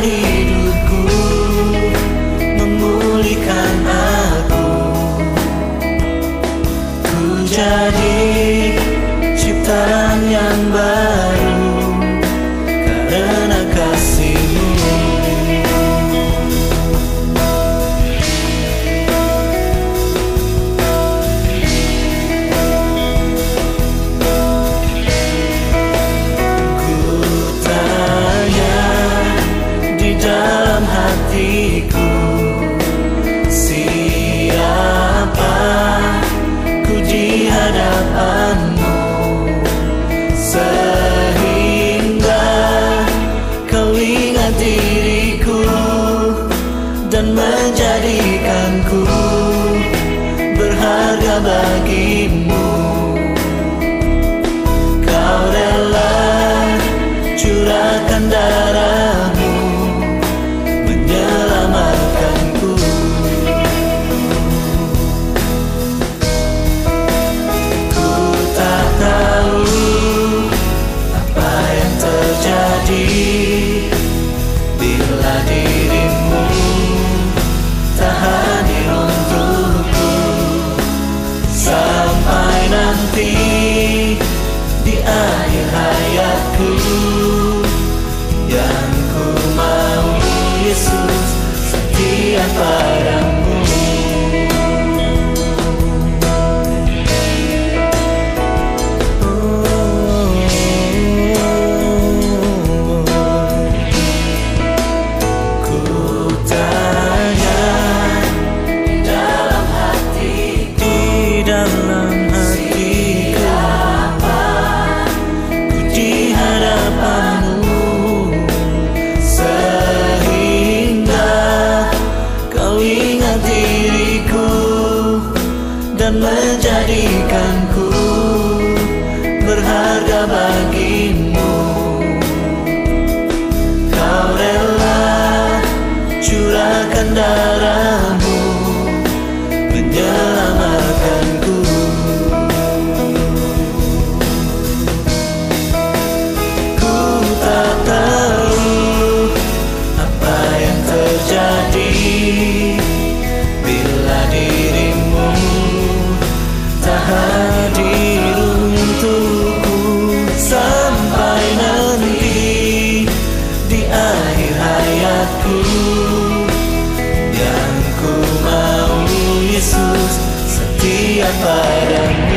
money menjadikanku berharga bagimu. Kau rela curahkan darahmu Amiha menjadikanku berharga bagimu. Kau rela curahkan darah Yesus setia padamu.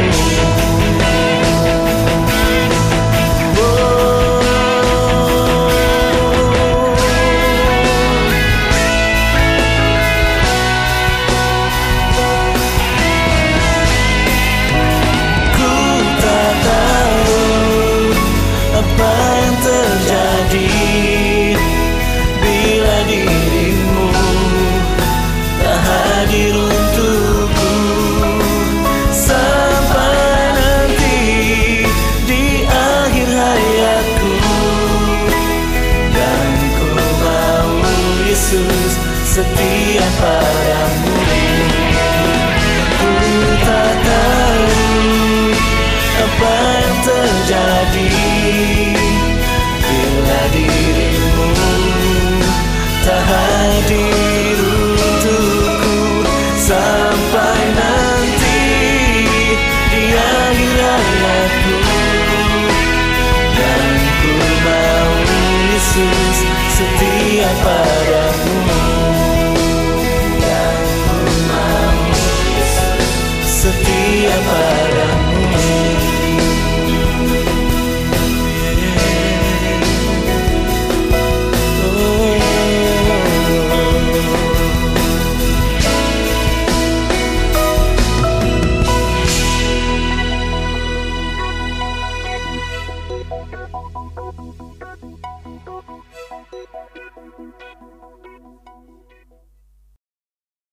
setia padamu